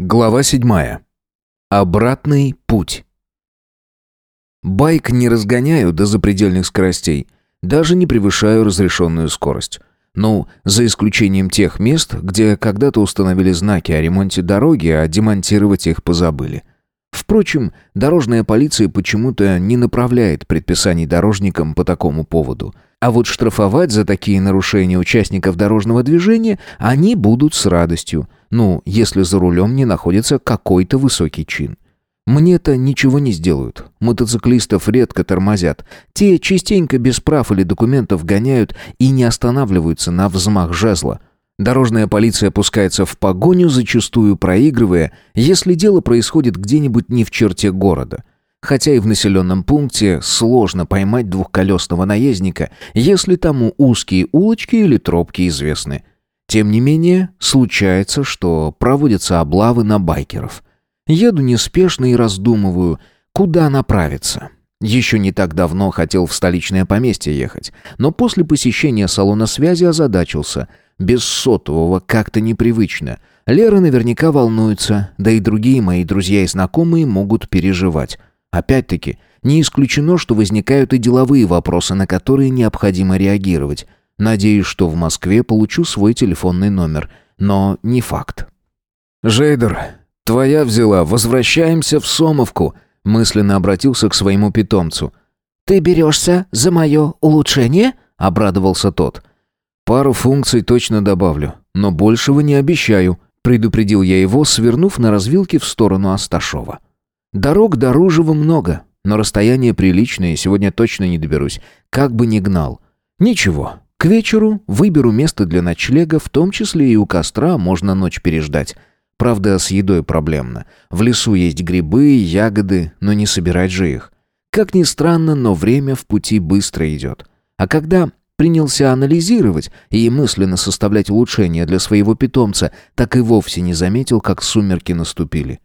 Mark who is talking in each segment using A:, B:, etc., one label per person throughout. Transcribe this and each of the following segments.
A: Глава седьмая. Обратный путь. Байк не разгоняю до запредельных скоростей, даже не превышаю разрешенную скорость. Ну, за исключением тех мест, где когда-то установили знаки о ремонте дороги, а демонтировать их позабыли. Впрочем, дорожная полиция почему-то не направляет предписаний дорожникам по такому поводу. А вот штрафовать за такие нарушения участников дорожного движения они будут с радостью – ну, если за рулем не находится какой-то высокий чин. Мне-то ничего не сделают. Мотоциклистов редко тормозят. Те частенько без прав или документов гоняют и не останавливаются на взмах жезла. Дорожная полиция пускается в погоню, зачастую проигрывая, если дело происходит где-нибудь не в черте города. Хотя и в населенном пункте сложно поймать двухколесного наездника, если тому узкие улочки или тропки известны – тем не менее, случается, что проводятся облавы на байкеров. Еду неспешно и раздумываю, куда направиться. Еще не так давно хотел в столичное поместье ехать, но после посещения салона связи озадачился. Без сотового как-то непривычно. Лера наверняка волнуется, да и другие мои друзья и знакомые могут переживать. Опять-таки, не исключено, что возникают и деловые вопросы, на которые необходимо реагировать. Надеюсь, что в Москве получу свой телефонный номер, но не факт. «Жейдер, твоя взяла, возвращаемся в Сомовку», мысленно обратился к своему питомцу.
B: «Ты берешься за мое улучшение?» — обрадовался тот.
A: «Пару функций точно добавлю, но большего не обещаю», — предупредил я его, свернув на развилке в сторону Асташова. «Дорог до Ружева много, но расстояние приличное, сегодня точно не доберусь, как бы ни гнал. Ничего, к вечеру выберу место для ночлега, в том числе и у костра можно ночь переждать. Правда, с едой проблемно. В лесу есть грибы, ягоды, но не собирать же их. Как ни странно, но время в пути быстро идет. А когда принялся анализировать и мысленно составлять улучшения для своего питомца, так и вовсе не заметил, как сумерки наступили.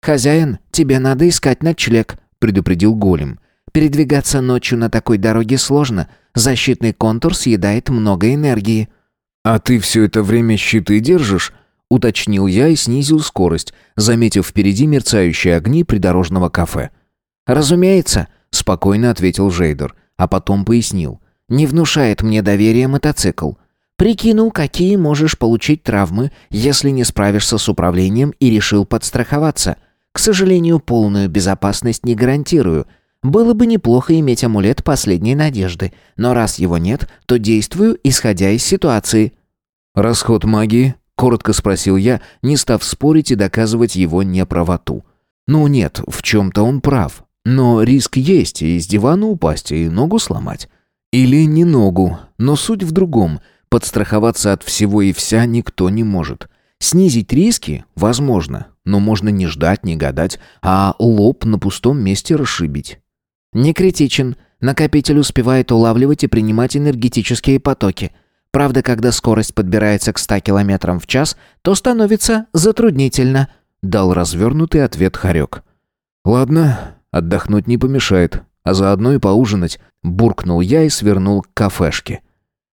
B: «Хозяин, тебе надо искать ночлег», — предупредил голем. Передвигаться ночью на такой дороге сложно. Защитный контур съедает много энергии».
A: «А ты все это время щиты держишь?» — уточнил я и снизил скорость, заметив впереди мерцающие огни придорожного кафе.
B: «Разумеется», — спокойно ответил Жейдер, а потом пояснил. «Не внушает мне доверия мотоцикл. Прикинул, какие можешь получить травмы, если не справишься с управлением и решил подстраховаться. К сожалению, полную безопасность не гарантирую, было бы неплохо иметь амулет последней надежды, но раз его нет, то действую, исходя из ситуации».
A: «Расход магии?» — коротко спросил я, не став спорить и доказывать его неправоту. «Ну нет, в чем-то он прав. Но риск есть и с дивана упасть, и ногу сломать. Или не ногу, но суть в другом. Подстраховаться от всего и вся никто не может. Снизить риски возможно, но можно не ждать, не гадать, а лоб на пустом месте расшибить.
B: Не критичен. Накопитель успевает улавливать и принимать энергетические потоки. Правда, когда скорость подбирается к 100 км в час, то становится затруднительно», —
A: дал развернутый ответ Харек. «Ладно, отдохнуть не помешает, а заодно и поужинать», — буркнул я и свернул к кафешке.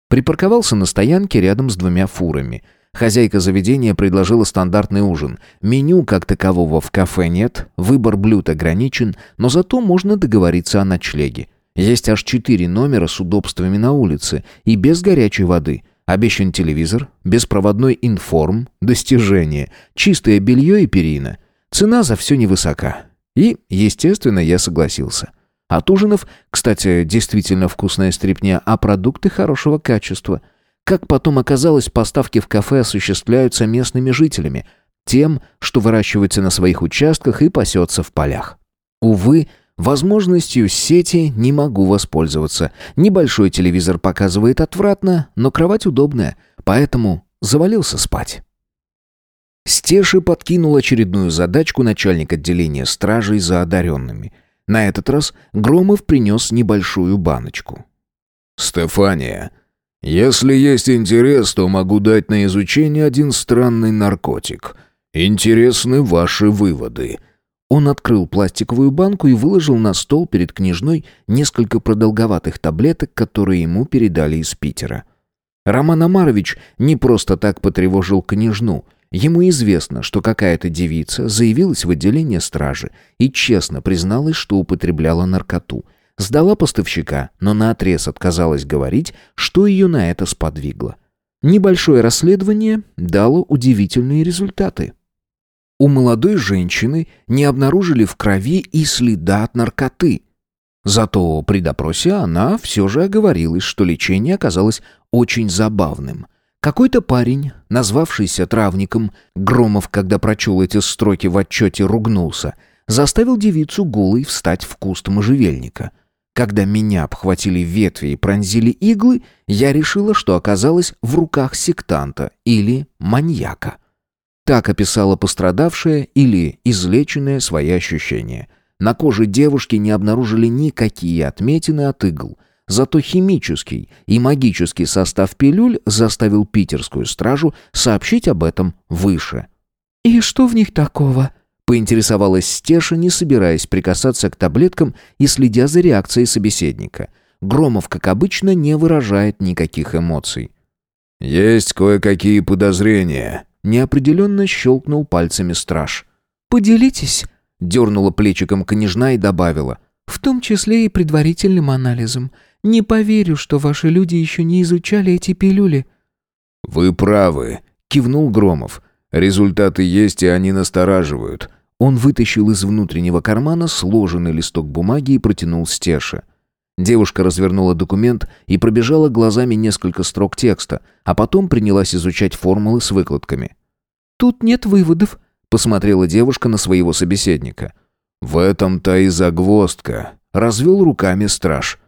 A: Припарковался на стоянке рядом с двумя фурами — Хозяйка заведения предложила стандартный ужин. Меню как такового в кафе нет, выбор блюд ограничен, но зато можно договориться о ночлеге. Есть аж четыре номера с удобствами на улице и без горячей воды. Обещан телевизор, беспроводной информ, достижение, чистое белье и перина. Цена за все невысока. И, естественно, я согласился. От ужинов, кстати, действительно вкусная стрипня, а продукты хорошего качества – как потом оказалось, поставки в кафе осуществляются местными жителями, тем, что выращивается на своих участках и пасется в полях. Увы, возможностью сети не могу воспользоваться. Небольшой телевизор показывает отвратно, но кровать удобная, поэтому завалился спать. Стеши подкинул очередную задачку начальник отделения стражей за одаренными. На этот раз Громов принес небольшую баночку.
C: «Стефания, если есть интерес, то могу дать на изучение один странный наркотик. Интересны ваши выводы».
A: Он открыл пластиковую банку и выложил на стол перед княжной несколько продолговатых таблеток, которые ему передали из Питера. Роман Амарович не просто так потревожил княжну. Ему известно, что какая-то девица заявилась в отделение стражи и честно призналась, что употребляла наркоту. Сдала поставщика, но наотрез отказалась говорить, что ее на это сподвигло. Небольшое расследование дало удивительные результаты. У молодой женщины не обнаружили в крови и следа от наркоты. Зато при допросе она все же оговорилась, что лечение оказалось очень забавным. Какой-то парень, назвавшийся травником, Громов, когда прочел эти строки в отчете, ругнулся, заставил девицу голой встать в куст можжевельника. Когда меня обхватили ветви и пронзили иглы, я решила, что оказалась в руках сектанта или маньяка. Так описала пострадавшая или излеченная свои ощущения. На коже девушки не обнаружили никакие отметины от игл. Зато химический и магический состав пилюль заставил питерскую стражу сообщить об этом выше.
B: «И что в них такого?»
A: Поинтересовалась Стеша, не собираясь прикасаться к таблеткам и следя за реакцией собеседника. Громов, как обычно, не выражает никаких эмоций.
C: «Есть кое-какие подозрения»,
A: Неопределенно щелкнул пальцами страж.
B: «Поделитесь», —
A: дернула плечиком княжна и добавила.
B: «В том числе и предварительным анализом. Не поверю, что ваши люди еще не изучали эти пилюли».
C: «Вы правы», — кивнул Громов. «Результаты есть, и они настораживают».
A: Он вытащил из внутреннего кармана сложенный листок бумаги и протянул Стеше. Девушка развернула документ и пробежала глазами несколько строк текста, а потом принялась изучать формулы с выкладками.
B: «Тут нет выводов», —
A: посмотрела девушка на своего собеседника.
C: «В этом-то и загвоздка», — развел руками страж.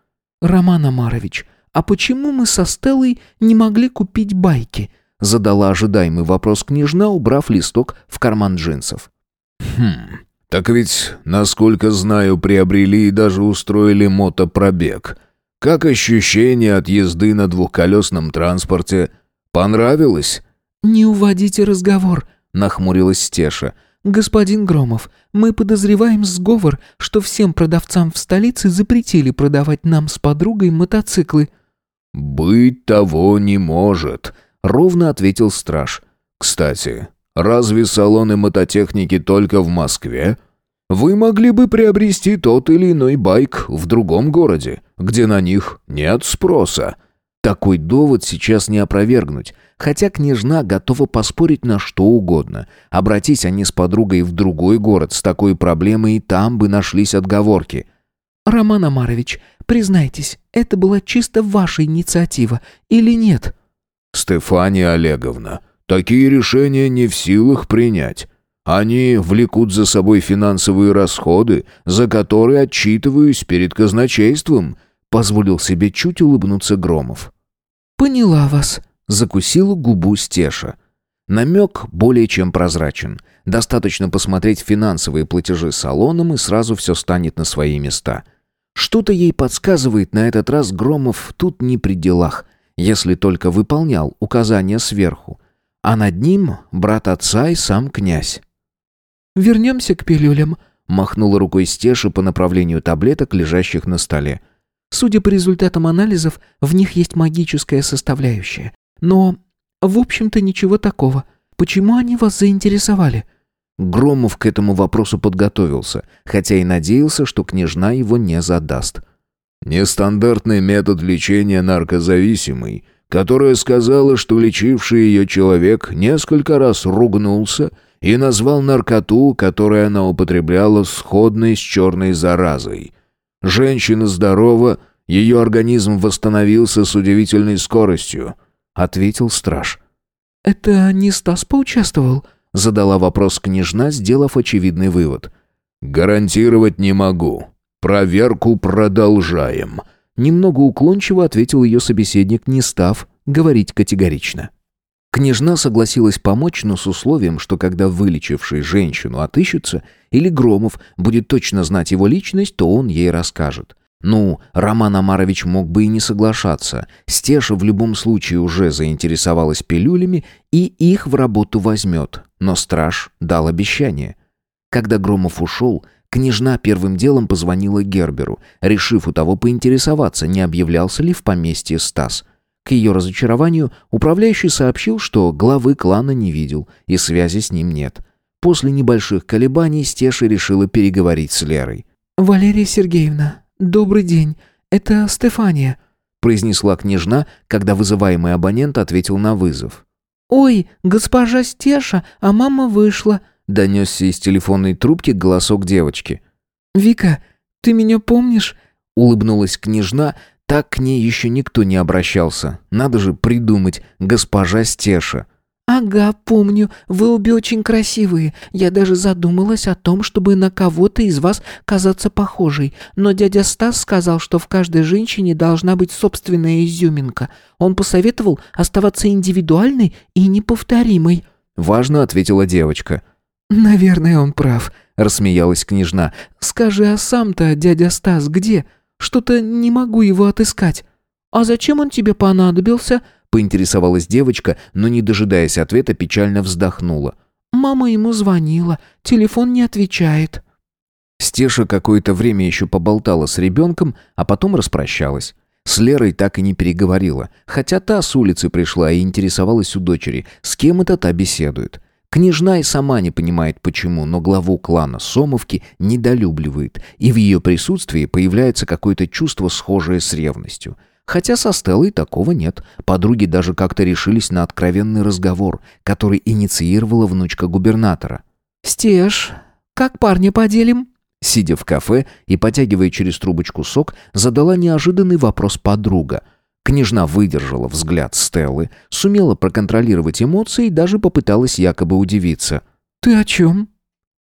B: «Роман Амарович, а почему мы со Стеллой не могли купить байки?»
A: — задала ожидаемый вопрос княжна, убрав листок в карман джинсов.
C: «Хм, так ведь, насколько знаю, приобрели и даже устроили мотопробег. Как ощущение от езды на двухколесном транспорте? Понравилось?»
B: «Не уводите разговор», — нахмурилась Стеша. «Господин Громов, мы подозреваем сговор, что всем продавцам в столице запретили продавать нам с подругой мотоциклы».
C: «Быть того не может», — ровно ответил страж. «Кстати, Разве салоны мототехники только в Москве? Вы могли бы приобрести тот или иной байк в другом городе, где на них нет спроса.
A: Такой довод сейчас не опровергнуть, хотя княжна готова поспорить на что угодно. Обратись они с подругой в другой город с такой проблемой, и там бы нашлись отговорки.
B: «Роман Амарович, признайтесь, это была чисто ваша инициатива или нет?»
C: «Стефания Олеговна, Такие решения не в силах принять. Они влекут за собой финансовые расходы, за которые отчитываюсь перед казначейством», — позволил себе чуть улыбнуться Громов.
B: «Поняла вас», —
A: закусила губу Стеша. Намек более чем прозрачен. Достаточно посмотреть финансовые платежи салоном, и сразу все станет на свои места. Что-то ей подсказывает на этот раз Громов тут не при делах, если только выполнял указания сверху а над ним брат отца и сам князь.
B: «Вернемся к пилюлям», —
A: махнула рукой Стеша по направлению таблеток, лежащих на столе.
B: «Судя по результатам анализов, в них есть магическая составляющая. Но, в общем-то, ничего такого. Почему они вас заинтересовали?»
A: Громов к этому вопросу подготовился, хотя и надеялся, что княжна его не задаст.
C: «Нестандартный метод лечения наркозависимый», которая сказала, что лечивший ее человек несколько раз ругнулся и назвал наркоту, которую она употребляла, сходной с черной заразой. Женщина здорова, ее организм восстановился с удивительной скоростью, ответил страж.
B: «Это не Стас поучаствовал?»
A: задала вопрос княжна, сделав очевидный вывод.
C: «Гарантировать не могу. Проверку продолжаем»,
A: Немного уклончиво ответил ее собеседник, не став говорить категорично. Княжна согласилась помочь, но с условием, что когда вылечивший женщину отыщется, или Громов будет точно знать его личность, то он ей расскажет. Ну, Роман Амарович мог бы и не соглашаться. Стеша в любом случае уже заинтересовалась пилюлями и их в работу возьмет. Но страж дал обещание. Когда Громов ушел, Княжна первым делом позвонила Герберу, решив у того поинтересоваться, не объявлялся ли в поместье Стас. К ее разочарованию, управляющий сообщил, что главы клана не видел и связи с ним нет. После небольших колебаний Стеша решила переговорить с Лерой.
B: «Валерия Сергеевна, добрый день. Это Стефания»,
A: произнесла княжна, когда вызываемый абонент ответил на вызов.
B: «Ой, госпожа Стеша, а мама вышла»,
A: донесся из телефонной трубки голосок девочки.
B: «Вика, ты меня помнишь?»
A: улыбнулась княжна, так к ней еще никто не обращался. Надо же придумать, госпожа Стеша.
B: «Ага, помню. Вы обе очень красивые. Я даже задумалась о том, чтобы на кого-то из вас казаться похожей. Но дядя Стас сказал, что в каждой женщине должна быть собственная изюминка. Он посоветовал оставаться индивидуальной и неповторимой».
A: Важно ответила девочка.
B: «Наверное, он прав», — рассмеялась княжна. «Скажи, а сам-то дядя Стас где? Что-то не могу его отыскать». «А зачем он тебе понадобился?»
A: Поинтересовалась девочка, но, не дожидаясь ответа, печально вздохнула.
B: «Мама ему звонила. Телефон не отвечает».
A: Стеша какое-то время еще поболтала с ребенком, а потом распрощалась. С Лерой так и не переговорила, хотя та с улицы пришла и интересовалась у дочери, с кем это та беседует. Княжна и сама не понимает почему, но главу клана Сомовки недолюбливает, и в ее присутствии появляется какое-то чувство, схожее с ревностью. Хотя со Стеллой такого нет. Подруги даже как-то решились на откровенный разговор, который инициировала внучка губернатора.
B: «Стеж, как парня поделим?»
A: Сидя в кафе и потягивая через трубочку сок, задала неожиданный вопрос подруга. Княжна выдержала взгляд Стеллы, сумела проконтролировать эмоции и даже попыталась якобы удивиться.
B: «Ты о чем?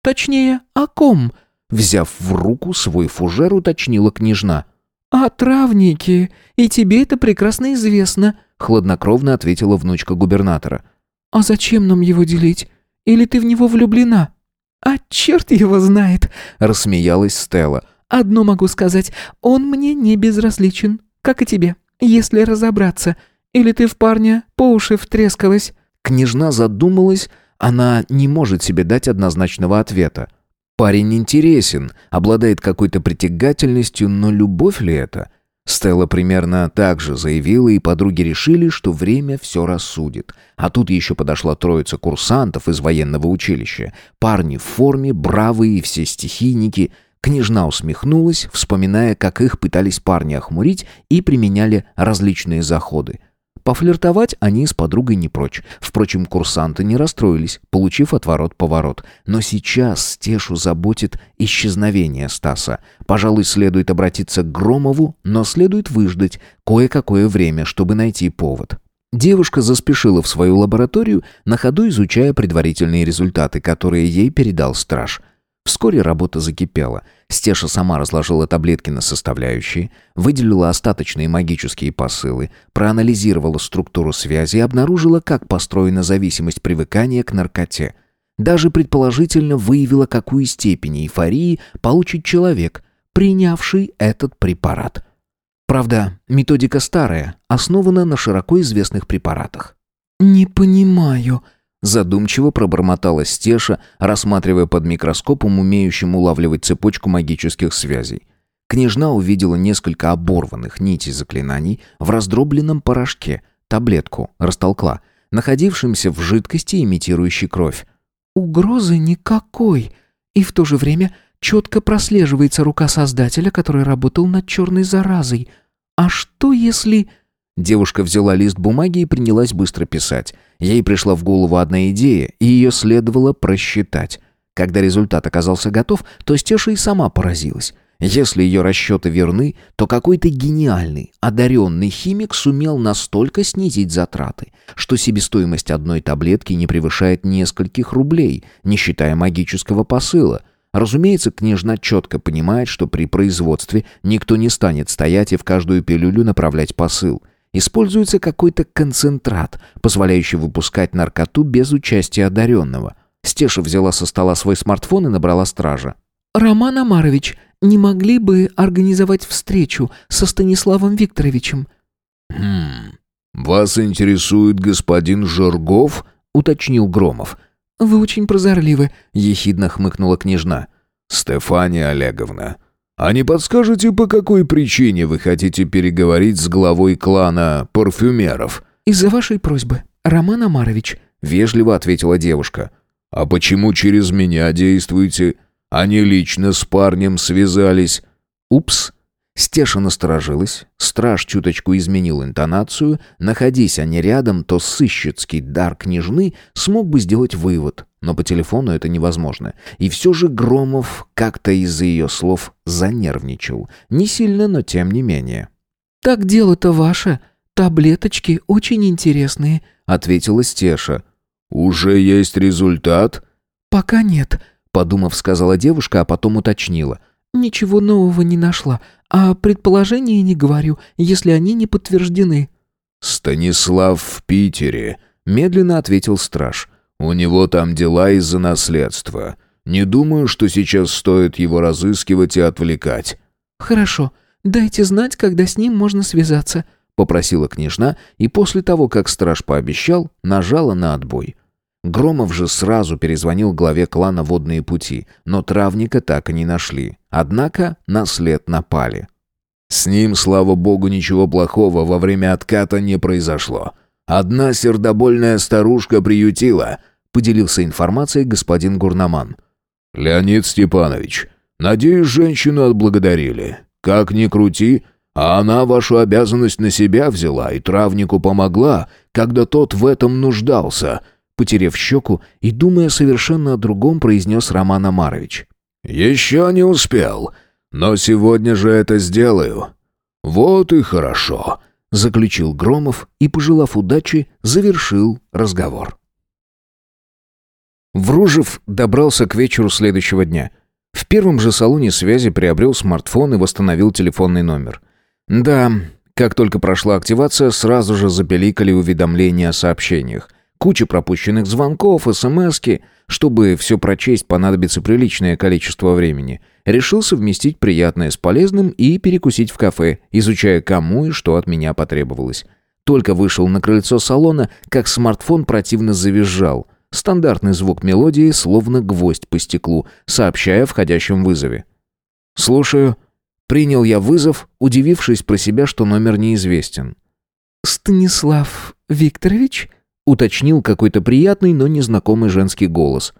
B: Точнее, о ком?»
A: Взяв в руку свой фужер, уточнила княжна –
B: «А травники, и тебе это прекрасно известно», — хладнокровно ответила внучка губернатора. «А зачем нам его делить? Или ты в него влюблена?» «А черт его знает», — рассмеялась Стелла. «Одно могу сказать, он мне не безразличен, как и тебе, если разобраться. Или ты в парня по уши втрескалась?»
A: Княжна задумалась, она не может себе дать однозначного ответа. Парень интересен, обладает какой-то притягательностью, но любовь ли это? Стелла примерно так же заявила, и подруги решили, что время все рассудит. А тут еще подошла троица курсантов из военного училища. Парни в форме, бравые все стихийники. Княжна усмехнулась, вспоминая, как их пытались парни охмурить и применяли различные заходы. Пофлиртовать они с подругой не прочь. Впрочем, курсанты не расстроились, получив отворот-поворот. Но сейчас Стешу заботит исчезновение Стаса. Пожалуй, следует обратиться к Громову, но следует выждать кое-какое время, чтобы найти повод. Девушка заспешила в свою лабораторию, на ходу изучая предварительные результаты, которые ей передал страж – Вскоре работа закипела. Стеша сама разложила таблетки на составляющие, выделила остаточные магические посылы, проанализировала структуру связи и обнаружила, как построена зависимость привыкания к наркоте. Даже предположительно выявила, какую степень эйфории получит человек, принявший этот препарат. Правда, методика старая, основана на широко известных препаратах.
B: «Не понимаю»,
A: Задумчиво пробормотала Стеша, рассматривая под микроскопом, умеющим улавливать цепочку магических связей. Княжна увидела несколько оборванных нитей заклинаний в раздробленном порошке, таблетку, растолкла, находившимся в жидкости, имитирующей кровь.
B: «Угрозы никакой, и в то же время четко прослеживается рука Создателя, который работал над черной заразой. А что если...»
A: Девушка взяла лист бумаги и принялась быстро писать. Ей пришла в голову одна идея, и ее следовало просчитать. Когда результат оказался готов, то Стеша и сама поразилась. Если ее расчеты верны, то какой-то гениальный, одаренный химик сумел настолько снизить затраты, что себестоимость одной таблетки не превышает нескольких рублей, не считая магического посыла. Разумеется, княжна четко понимает, что при производстве никто не станет стоять и в каждую пилюлю направлять посыл – Используется какой-то концентрат, позволяющий выпускать наркоту без участия одаренного. Стеша взяла со стола свой смартфон и набрала стража.
B: «Роман Амарович, не могли бы организовать встречу со Станиславом Викторовичем?»
C: «Хм... Вас интересует господин Жиргов?» — уточнил Громов.
B: «Вы очень прозорливы», — ехидно хмыкнула княжна.
C: «Стефания Олеговна, А не подскажете, по какой причине вы хотите переговорить с главой клана парфюмеров?»
B: «Из-за вашей просьбы, Роман Амарович», — вежливо ответила девушка.
C: «А почему через меня действуете? Они лично с парнем связались».
A: «Упс». Стеша насторожилась, страж чуточку изменил интонацию, находясь они рядом, то сыщицкий дар княжны смог бы сделать вывод, но по телефону это невозможно. И все же Громов как-то из-за ее слов занервничал. Не сильно, но тем не менее.
B: «Так дело-то ваше. Таблеточки очень интересные», — ответила Стеша.
C: «Уже есть результат?»
B: «Пока нет», — подумав, сказала девушка, а потом уточнила. «Ничего нового не нашла, а предположения не говорю, если они не подтверждены».
C: «Станислав в Питере», — медленно ответил страж. «У него там дела из-за наследства. Не думаю, что сейчас стоит его разыскивать и отвлекать».
B: «Хорошо, дайте знать, когда с ним можно связаться», — попросила княжна, и после того, как страж пообещал, нажала на отбой.
A: Громов же сразу перезвонил главе клана «Водные пути», но травника так и не нашли. Однако на след напали.
C: С ним, слава богу, ничего плохого во время отката не произошло. Одна сердобольная старушка приютила, поделился информацией господин Гурнаман. Леонид Степанович, надеюсь, женщину отблагодарили. Как ни крути, а она вашу обязанность на себя взяла и травнику помогла, когда тот в этом нуждался —
A: Потерев щеку и думая совершенно о другом, произнес Роман Амарович.
C: «Еще не успел, но сегодня же это сделаю. Вот и хорошо», — заключил Громов и, пожелав удачи, завершил разговор.
A: Вружев добрался к вечеру следующего дня. В первом же салоне связи приобрел смартфон и восстановил телефонный номер. Да, как только прошла активация, сразу же запеликали уведомления о сообщениях. Куча пропущенных звонков, смски. Чтобы все прочесть, понадобится приличное количество времени. Решил совместить приятное с полезным и перекусить в кафе, изучая кому и что от меня потребовалось. Только вышел на крыльцо салона, как смартфон противно завизжал. Стандартный звук мелодии, словно гвоздь по стеклу, сообщая о входящем вызове. «Слушаю». Принял я вызов, удивившись про себя, что номер неизвестен.
B: «Станислав Викторович?»
A: Уточнил какой-то приятный, но незнакомый женский голос.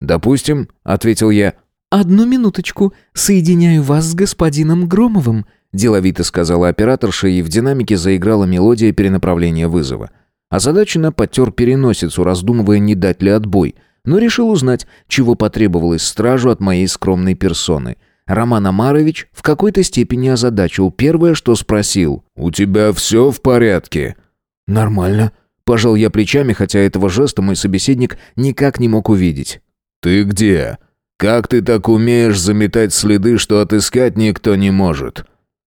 A: «Допустим», — ответил я.
B: «Одну минуточку, соединяю вас с господином Громовым», — деловито сказала операторша, и в динамике заиграла мелодия перенаправления вызова. Озадаченно потер переносицу, раздумывая, не дать ли отбой, но решил узнать, чего потребовалось стражу от моей скромной персоны. Роман Амарович в какой-то степени озадачил первое, что спросил.
C: «У тебя все в порядке?»
A: «Нормально», Пожал я плечами, хотя этого жеста мой собеседник никак не мог увидеть.
C: «Ты где? Как ты так умеешь заметать следы, что отыскать никто не может?»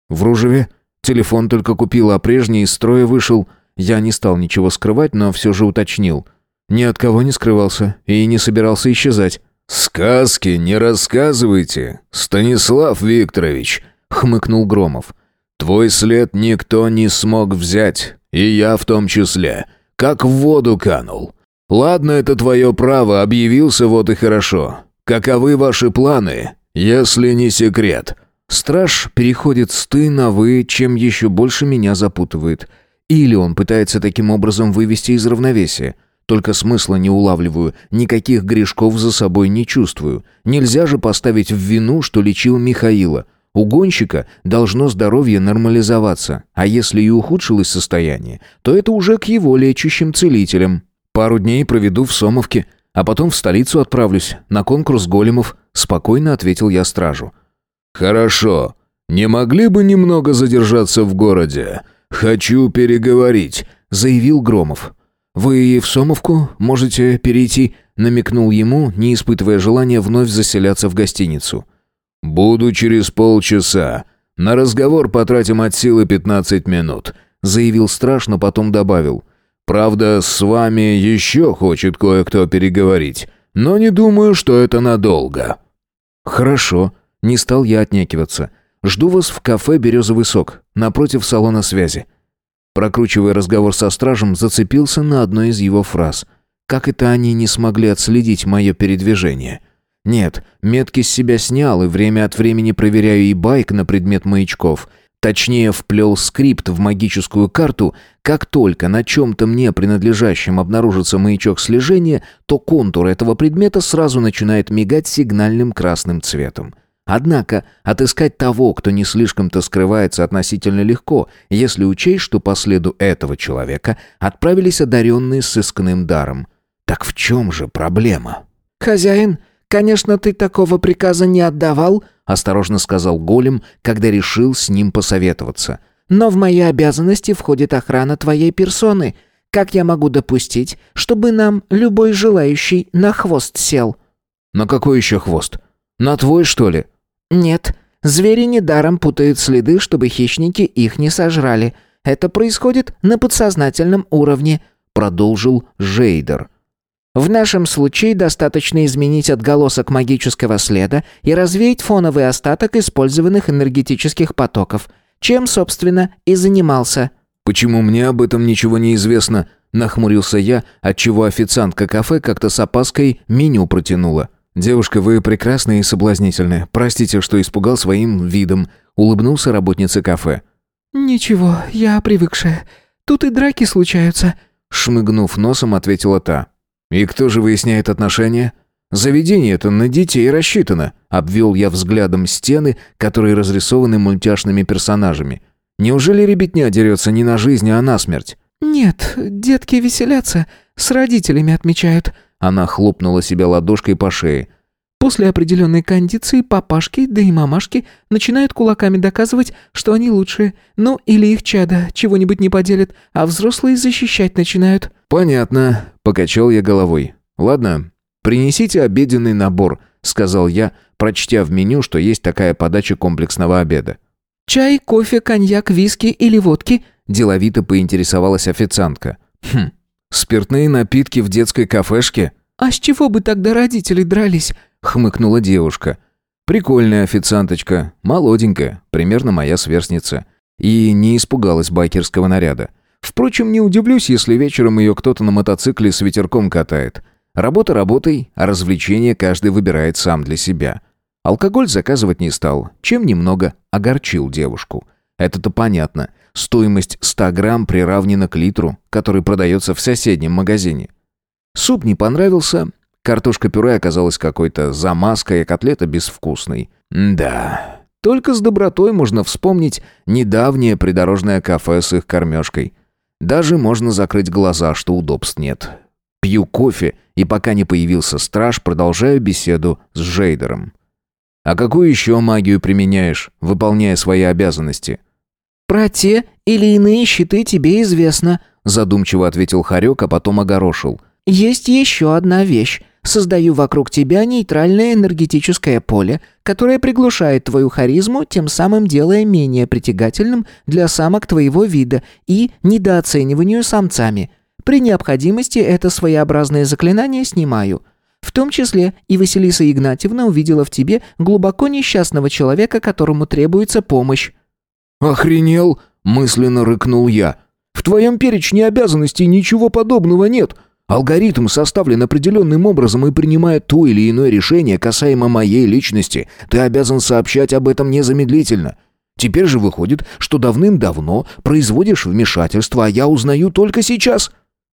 A: «В Ружеве. Телефон только купил, а прежний из строя вышел. Я не стал ничего скрывать, но все же уточнил. Ни от кого не скрывался и не собирался исчезать».
C: «Сказки не рассказывайте, Станислав Викторович», — хмыкнул Громов. «Твой след никто не смог взять, и я в том числе как в воду канул. Ладно, это твое право, объявился вот и хорошо. Каковы ваши планы, если не секрет?»
A: Страж переходит с «ты» на «вы», чем еще больше меня запутывает. Или он пытается таким образом вывести из равновесия. Только смысла не улавливаю, никаких грешков за собой не чувствую. Нельзя же поставить в вину, что лечил Михаила. У гонщика должно здоровье нормализоваться, а если и ухудшилось состояние, то это уже к его лечащим целителям. Пару дней проведу в Сомовке, а потом в столицу отправлюсь, на конкурс големов», — спокойно ответил я стражу.
C: «Хорошо. Не могли бы немного задержаться в городе? Хочу переговорить», — заявил Громов.
A: «Вы в Сомовку можете перейти», — намекнул ему, не испытывая желания вновь заселяться в гостиницу.
C: «Буду через полчаса. На разговор потратим от силы 15 минут», — заявил страж, но потом добавил. «Правда, с вами еще хочет кое-кто переговорить, но не думаю, что это надолго».
A: «Хорошо», — не стал я отнекиваться. «Жду вас в кафе «Березовый сок», напротив салона связи». Прокручивая разговор со стражем, зацепился на одной из его фраз. «Как это они не смогли отследить мое передвижение?» Нет, метки с себя снял и время от времени проверяю и байк на предмет маячков. Точнее, вплел скрипт в магическую карту. Как только на чем-то мне принадлежащем обнаружится маячок слежения, то контур этого предмета сразу начинает мигать сигнальным красным цветом. Однако отыскать того, кто не слишком-то скрывается, относительно легко, если учесть, что по следу этого человека отправились одаренные сыскным даром. Так в чем же проблема?
B: «Хозяин, конечно, ты такого приказа не отдавал», осторожно сказал голем, когда решил с ним посоветоваться. «Но в мои обязанности входит охрана твоей персоны. Как я могу допустить, чтобы нам любой желающий на хвост сел?»
A: «На какой еще хвост? На твой, что ли?»
B: «Нет, звери недаром путают следы, чтобы хищники их не сожрали. Это происходит на подсознательном уровне», — продолжил Жейдер. В нашем случае достаточно изменить отголосок магического следа и развеять фоновый остаток использованных энергетических потоков, чем, собственно, и занимался.
A: «Почему мне об этом ничего не известно?» – нахмурился я, отчего официантка кафе как-то с опаской меню протянула. «Девушка, вы прекрасны и соблазнительны. Простите, что испугал своим видом», — улыбнулся работница кафе.
B: «Ничего, я привыкшая. Тут и драки случаются», —
A: шмыгнув носом, ответила та. «И кто же выясняет отношения?» «Заведение-то на детей рассчитано», — обвел я взглядом стены, которые разрисованы мультяшными персонажами. «Неужели ребятня дерется не на жизнь, а на смерть?»
B: «Нет, детки веселятся, с родителями отмечают»,
A: она хлопнула себя ладошкой по шее.
B: После определенной кондиции папашки, да и мамашки начинают кулаками доказывать, что они лучшие. Ну, или их чада чего-нибудь не поделят, а взрослые защищать начинают.
A: «Понятно», — покачал я головой. «Ладно, принесите обеденный набор», — сказал я, прочтя в меню, что есть такая подача комплексного обеда.
B: «Чай, кофе, коньяк, виски или водки?»
A: — деловито поинтересовалась официантка. «Хм, Спиртные напитки в детской кафешке?
B: А с чего бы тогда родители дрались?
A: хмыкнула девушка. Прикольная официанточка, молоденькая, примерно моя сверстница. И не испугалась байкерского наряда. Впрочем, не удивлюсь, если вечером ее кто-то на мотоцикле с ветерком катает. Работа работой, а развлечение каждый выбирает сам для себя. Алкоголь заказывать не стал, чем немного огорчил девушку. Это-то понятно. Стоимость 100 грамм приравнена к литру, который продается в соседнем магазине. Суп не понравился, картошка-пюре оказалась какой-то замазкой, а котлета безвкусной. Да, только с добротой можно вспомнить недавнее придорожное кафе с их кормежкой. Даже можно закрыть глаза, что удобств нет. Пью кофе, и пока не появился страж, продолжаю беседу с Жейдером. «А какую еще магию применяешь, выполняя свои обязанности?»
B: «Про те или иные щиты тебе известно»,
A: задумчиво ответил Харек, а потом огорошил.
B: «Есть еще одна вещь. Создаю вокруг тебя нейтральное энергетическое поле, которое приглушает твою харизму, тем самым делая менее притягательным для самок твоего вида и недооцениванию самцами. При необходимости это своеобразное заклинание снимаю». В том числе и Василиса Игнатьевна увидела в тебе глубоко несчастного человека, которому требуется помощь.
A: «Охренел!» – мысленно рыкнул я. «В твоем перечне обязанностей ничего подобного нет. Алгоритм составлен определенным образом и принимает то или иное решение касаемо моей личности. Ты обязан сообщать об этом незамедлительно. Теперь же выходит, что давным-давно производишь вмешательство, а я узнаю только сейчас».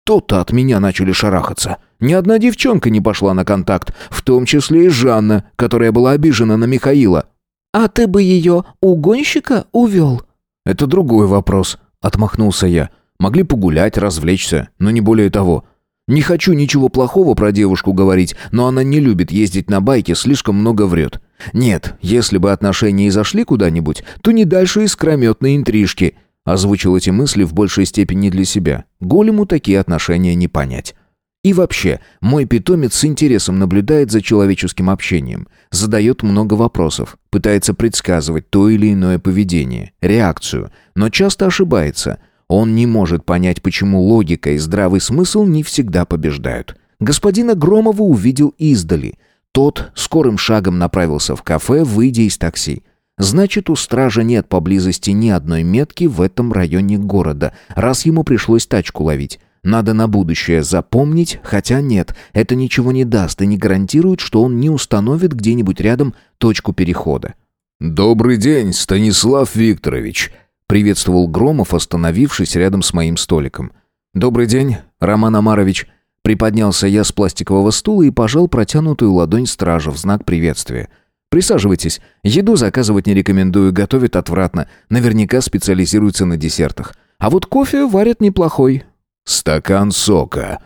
A: То-то от меня начали шарахаться. Ни одна девчонка не пошла на контакт, в том числе и Жанна, которая была обижена на Михаила.
B: «А ты бы ее угонщика увел?»
A: «Это другой вопрос», — отмахнулся я. «Могли погулять, развлечься, но не более того. Не хочу ничего плохого про девушку говорить, но она не любит ездить на байке, слишком много врет. Нет, если бы отношения и зашли куда-нибудь, то не дальше искрометной интрижки». Озвучил эти мысли в большей степени для себя. Голему такие отношения не понять. И вообще, мой питомец с интересом наблюдает за человеческим общением, задает много вопросов, пытается предсказывать то или иное поведение, реакцию, но часто ошибается. Он не может понять, почему логика и здравый смысл не всегда побеждают. Господина Громова увидел издали. Тот скорым шагом направился в кафе, выйдя из такси. Значит, у стража нет поблизости ни одной метки в этом районе города, раз ему пришлось тачку ловить. Надо на будущее запомнить, хотя нет, это ничего не даст и не гарантирует, что он не установит где-нибудь рядом точку перехода.
C: «Добрый день, Станислав Викторович», — приветствовал Громов, остановившись рядом с моим столиком.
A: «Добрый день, Роман Амарович». Приподнялся я с пластикового стула и пожал протянутую ладонь стража в знак приветствия. «Присаживайтесь. Еду заказывать не рекомендую, готовят отвратно. Наверняка специализируются на десертах. А вот кофе варят неплохой.
C: «Стакан сока».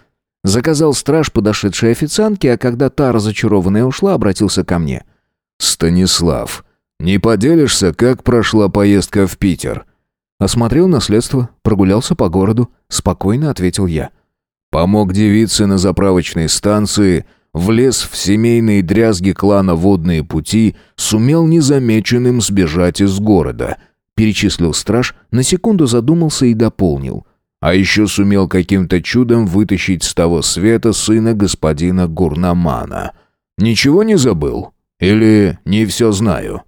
A: Заказал страж подошедшей официантке, а когда та разочарованная ушла, обратился ко мне.
C: «Станислав, не поделишься, как прошла поездка в Питер?»
A: Осмотрел наследство, прогулялся по городу. Спокойно ответил я.
C: Помог девице на заправочной станции, влез в семейные дрязги клана «Водные пути», сумел незамеченным сбежать из города.
A: Перечислил страж, на секунду задумался и дополнил.
C: А еще сумел каким-то чудом вытащить с того света сына господина Гурнамана. Ничего не забыл? Или не все знаю?»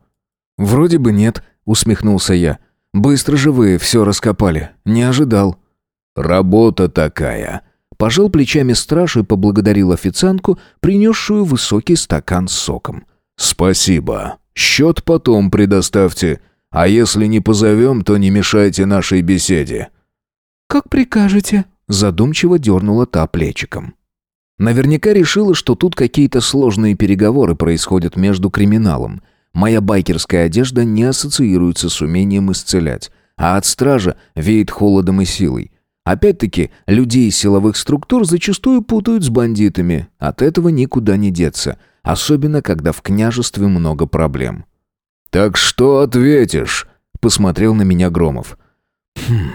A: «Вроде бы нет», — усмехнулся я. «Быстро же вы все раскопали. Не ожидал».
C: «Работа такая».
A: Пожал плечами страж и поблагодарил официантку, принесшую высокий стакан с соком.
C: «Спасибо. Счет потом предоставьте. А если не позовем, то не мешайте нашей беседе».
B: «Как прикажете», —
A: задумчиво дернула та плечиком. Наверняка решила, что тут какие-то сложные переговоры происходят между криминалом. Моя байкерская одежда не ассоциируется с умением исцелять, а от стража веет холодом и силой. Опять-таки, людей силовых структур зачастую путают с бандитами. От этого никуда не деться, особенно когда в княжестве много проблем.
C: «Так что ответишь?» — посмотрел на меня Громов.
A: «Хм...»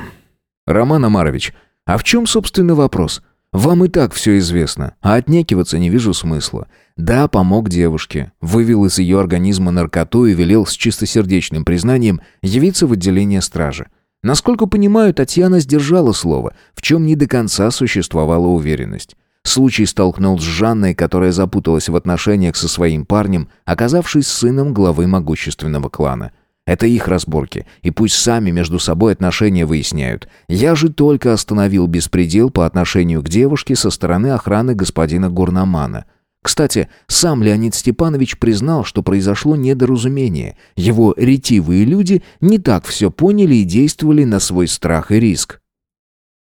A: «Роман Амарович, а в чем, собственно, вопрос? Вам и так все известно, а отнекиваться не вижу смысла. Да, помог девушке, вывел из ее организма наркоту и велел с чистосердечным признанием явиться в отделение стражи. Насколько понимаю, Татьяна сдержала слово, в чем не до конца существовала уверенность. Случай столкнул с Жанной, которая запуталась в отношениях со своим парнем, оказавшись сыном главы могущественного клана. Это их разборки, и пусть сами между собой отношения выясняют. Я же только остановил беспредел по отношению к девушке со стороны охраны господина Гурнамана. Кстати, сам Леонид Степанович признал, что произошло недоразумение. Его ретивые люди не так все поняли и действовали на свой страх и риск.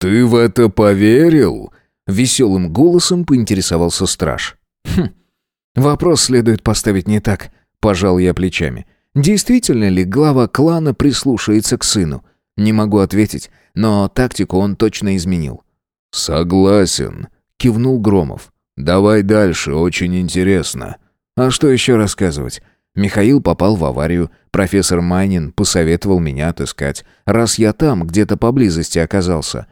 C: «Ты в это поверил?»
A: Веселым голосом поинтересовался страж. «Хм, вопрос следует поставить не так», — пожал я плечами. Действительно ли глава клана прислушается к сыну? Не могу ответить, но тактику он точно изменил.
C: «Согласен», — кивнул Громов. «Давай дальше, очень интересно».
A: «А что еще рассказывать?» Михаил попал в аварию, профессор Майнин посоветовал меня отыскать, раз я там, где-то поблизости оказался.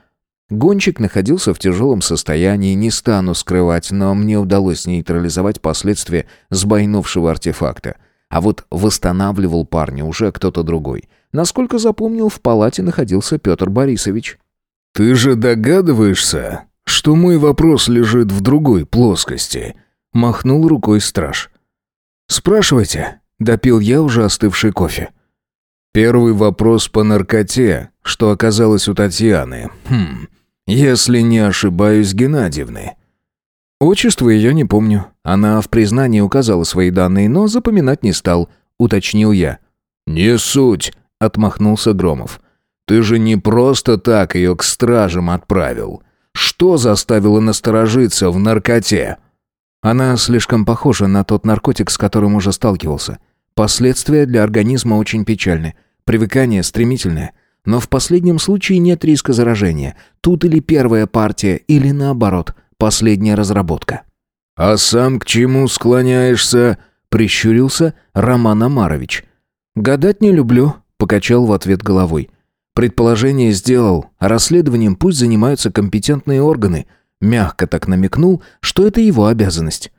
A: Гонщик находился в тяжелом состоянии, не стану скрывать, но мне удалось нейтрализовать последствия сбойнувшего артефакта — а вот восстанавливал парня уже кто-то другой. Насколько запомнил, в палате находился Петр Борисович.
C: «Ты же догадываешься, что мой вопрос лежит в другой плоскости?»
A: Махнул рукой страж. «Спрашивайте», — допил я уже остывший кофе.
C: «Первый вопрос по наркоте, что оказалось у Татьяны. Хм, если не ошибаюсь, Геннадьевны».
A: Отчество ее не помню. Она в признании указала свои данные, но запоминать не стал, уточнил я.
C: «Не суть», — отмахнулся Громов. «Ты же не просто так ее к стражам отправил. Что заставило насторожиться в наркоте?»
A: Она слишком похожа на тот наркотик, с которым уже сталкивался. Последствия для организма очень печальны. Привыкание стремительное. Но в последнем случае нет риска заражения. Тут или первая партия, или наоборот — Последняя разработка.
C: «А сам к чему склоняешься?» — прищурился Роман Амарович.
A: «Гадать не люблю», — покачал в ответ головой. «Предположение сделал, а расследованием пусть занимаются компетентные органы». Мягко так намекнул, что это его обязанность.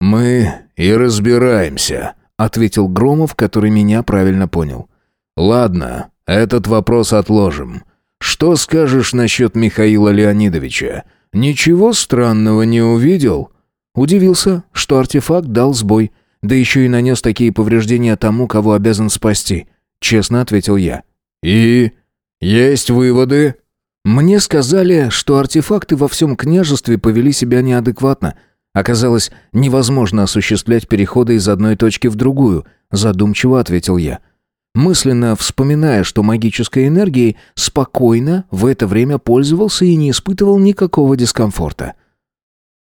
C: «Мы и разбираемся», — ответил Громов, который меня правильно понял. «Ладно, этот вопрос отложим. Что скажешь насчет Михаила Леонидовича? «Ничего странного не увидел?»
A: Удивился, что артефакт дал сбой, да еще и нанес такие повреждения тому, кого обязан спасти. Честно ответил я.
C: «И? Есть выводы?»
A: Мне сказали, что артефакты во всем княжестве повели себя неадекватно. Оказалось, невозможно осуществлять переходы из одной точки в другую, задумчиво ответил я. Мысленно вспоминая, что магической энергией спокойно в это время пользовался и не испытывал никакого дискомфорта.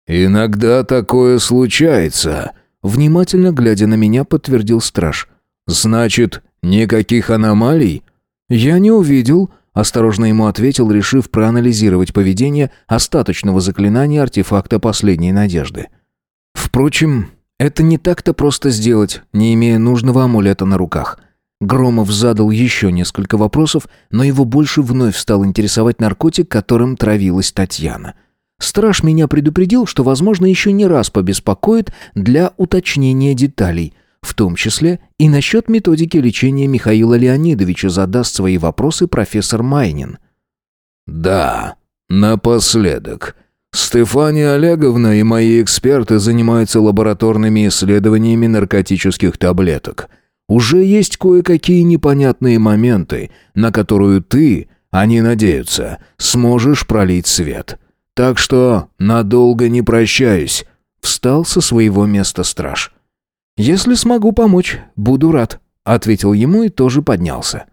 C: «Иногда такое случается», — внимательно глядя на меня, подтвердил страж. «Значит, никаких аномалий?»
A: «Я не увидел», — осторожно ему ответил, решив проанализировать поведение остаточного заклинания артефакта последней надежды. Впрочем, это не так-то просто сделать, не имея нужного амулета на руках. Громов задал еще несколько вопросов, но его больше вновь стал интересовать наркотик, которым травилась Татьяна. Страж меня предупредил, что, возможно, еще не раз побеспокоит для уточнения деталей, в том числе и насчет методики лечения Михаила Леонидовича задаст свои вопросы профессор Майнин.
C: «Да, напоследок. Стефания Олеговна и мои эксперты занимаются лабораторными исследованиями наркотических таблеток. Уже есть кое-какие непонятные моменты, на которую ты, они надеются, сможешь пролить свет». Так что надолго не прощаюсь. Встал со своего места страж.
A: Если смогу помочь, буду рад, ответил ему и тоже поднялся.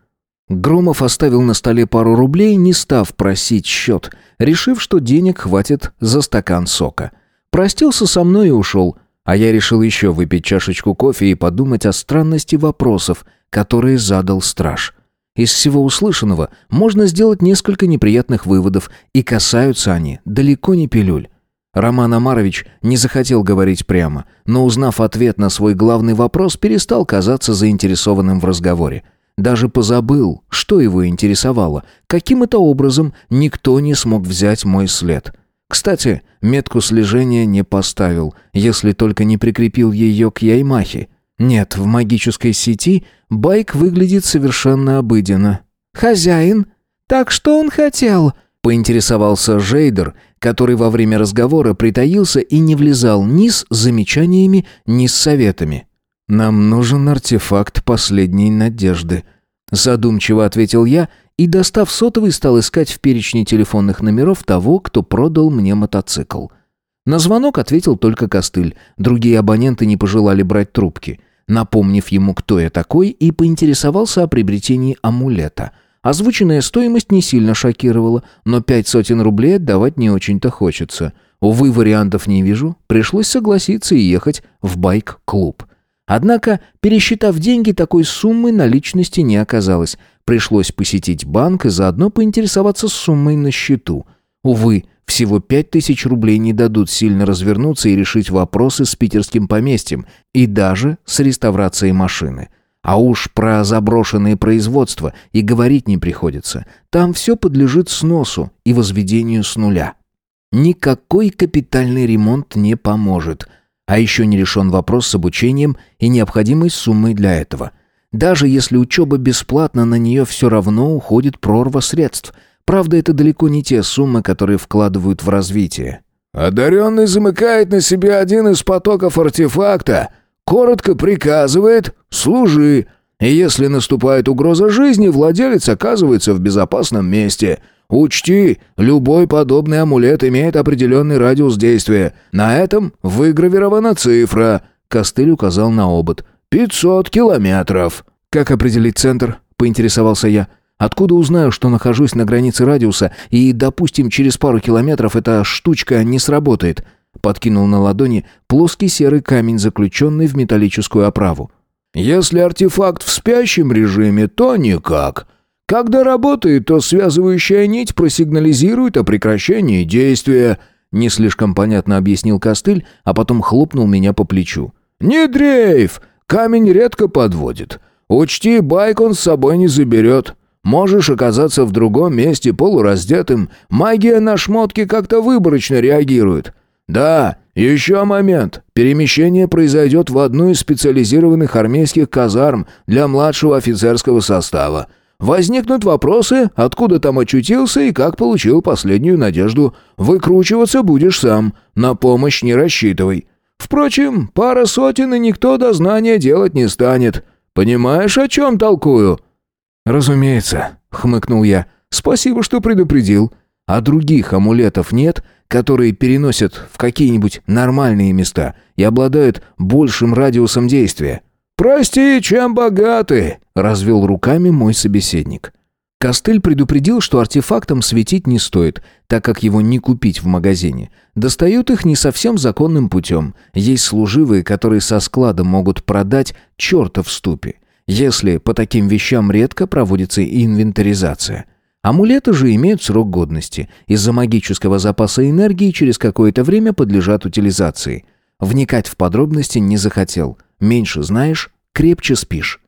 A: Громов оставил на столе пару рублей, не став просить счет, решив, что денег хватит за стакан сока. Простился со мной и ушел, а я решил еще выпить чашечку кофе и подумать о странности вопросов, которые задал страж. Из всего услышанного можно сделать несколько неприятных выводов, и касаются они далеко не пилюль. Роман Амарович не захотел говорить прямо, но узнав ответ на свой главный вопрос, перестал казаться заинтересованным в разговоре. Даже позабыл, что его интересовало, каким это образом никто не смог взять мой след. Кстати, метку слежения не поставил, если только не прикрепил ее к Яймахе. Нет, в магической сети байк выглядит совершенно обыденно. «Хозяин, так что он хотел?» — поинтересовался Жейдер, который во время разговора притаился и не влезал ни с замечаниями, ни с советами. «Нам нужен артефакт последней надежды», — задумчиво ответил я и, достав сотовый, стал искать в перечне телефонных номеров того, кто продал мне мотоцикл. На звонок ответил только Костыль, другие абоненты не пожелали брать трубки — напомнив ему, кто я такой, и поинтересовался о приобретении амулета. Озвученная стоимость не сильно шокировала, но пять сотен рублей отдавать не очень-то хочется. Увы, вариантов не вижу, пришлось согласиться и ехать в байк-клуб. Однако, пересчитав деньги, такой суммы наличности не оказалось. Пришлось посетить банк и заодно поинтересоваться суммой на счету. Увы, всего пять тысяч рублей не дадут сильно развернуться и решить вопросы с питерским поместьем и даже с реставрацией машины. А уж про заброшенные производства и говорить не приходится. Там все подлежит сносу и возведению с нуля. Никакой капитальный ремонт не поможет. А еще не решен вопрос с обучением и необходимой суммой для этого. Даже если учеба бесплатна, на нее все равно уходит прорва средств – Правда, это далеко не те суммы, которые вкладывают в развитие.
C: «Одаренный замыкает на себе один из потоков артефакта, коротко приказывает «служи», и если наступает угроза жизни, владелец оказывается в безопасном месте. Учти, любой подобный амулет имеет определенный радиус действия. На этом выгравирована цифра. Костыль указал на обод. «Пятьсот километров».
A: «Как определить центр?» — поинтересовался я. Откуда узнаю, что нахожусь на границе радиуса, и, допустим, через пару километров эта штучка не сработает?» Подкинул на ладони плоский серый камень, заключенный в металлическую оправу.
C: «Если артефакт в спящем режиме, то никак. Когда работает, то связывающая нить просигнализирует о прекращении действия», не слишком понятно объяснил костыль, а потом хлопнул меня по плечу. «Не дрейф! Камень редко подводит. Учти, байк он с собой не заберет. Можешь оказаться в другом месте полураздетым. Магия на шмотки как-то выборочно реагирует. Да, еще момент. Перемещение произойдет в одну из специализированных армейских казарм для младшего офицерского состава. Возникнут вопросы, откуда там очутился и как получил последнюю надежду. Выкручиваться будешь сам, на помощь не рассчитывай. Впрочем, пара сотен и никто до знания делать не станет. Понимаешь, о чем толкую?»
A: «Разумеется», — хмыкнул я. Спасибо, что предупредил. А других амулетов нет, которые переносят в какие-нибудь нормальные места и обладают большим радиусом действия. «Прости, чем богаты!» — развел руками мой собеседник. Костыль предупредил, что артефактом светить не стоит, так как его не купить в магазине. Достают их не совсем законным путем. Есть служивые, которые со склада могут продать черта в ступе, если по таким вещам редко проводится инвентаризация. Амулеты же имеют срок годности. Из-за магического запаса энергии через какое-то время подлежат утилизации. Вникать в подробности не захотел. Меньше знаешь, крепче спишь.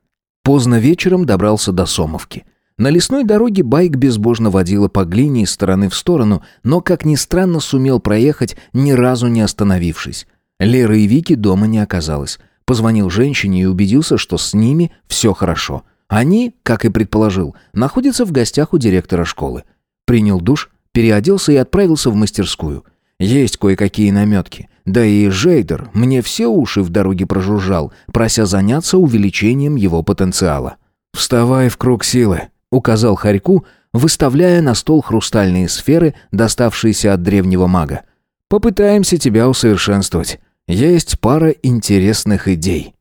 A: Поздно вечером добрался до Сомовки. На лесной дороге байк безбожно водила по глине из стороны в сторону, но, как ни странно, сумел проехать, ни разу не остановившись. Леры и Вики дома не оказалось. Позвонил женщине и убедился, что с ними все хорошо. Они, как и предположил, находятся в гостях у директора школы. Принял душ, переоделся и отправился в мастерскую. Есть кое-какие наметки. Да и Жейдер мне все уши в дороге прожужжал, прося заняться увеличением его потенциала. «Вставай в круг силы», указал Харьку, выставляя на стол хрустальные сферы, доставшиеся от древнего мага. Попытаемся тебя усовершенствовать. Есть пара интересных идей.